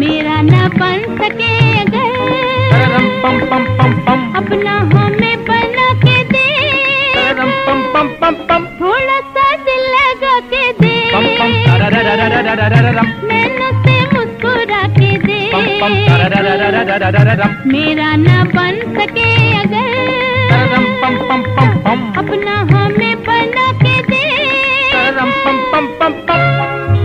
मेरा न बन सके अगर अपना हमें बना के दे थोड़ा सा दिल लगा के दे से मुस्कुरा के दे मेरा न बन सके अगर अपना bum bum bum.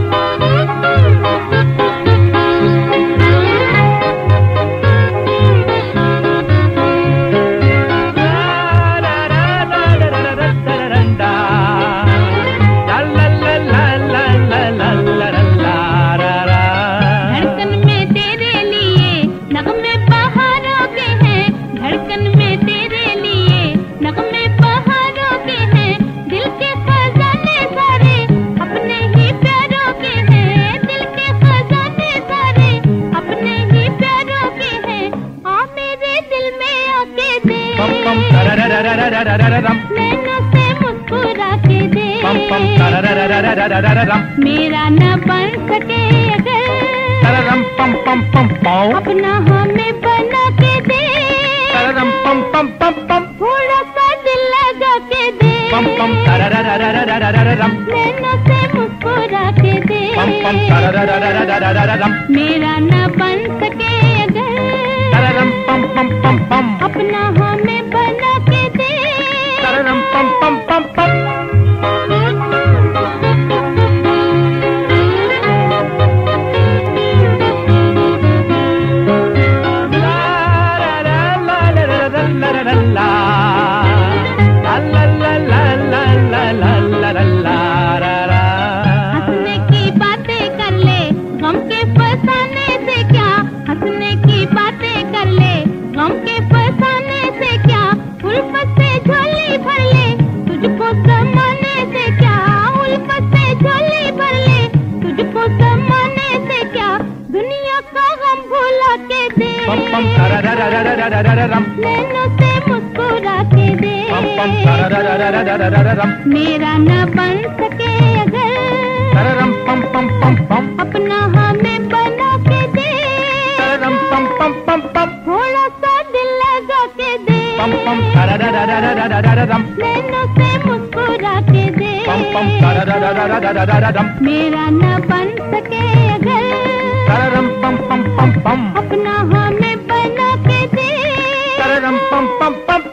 मेरा न बन सके अगर। पम पम पम पाओ. अपना हमें बना के दे। तरम पम पम पम पम. थोड़ा सा दिल लगा के दे। पम नैनों से मुस्कुरा के दे। पम पम मेरा न बन सके अगर। अपना हमें बना से मुस्कुरा के दे मेरा न बन सके अगर। अपना हमें बना के दे। थोड़ा सा दिल लगा के दे। से मुस्कुरा के दे। मेरा न बन सके अगर। अपना हमें pam, pam, pam.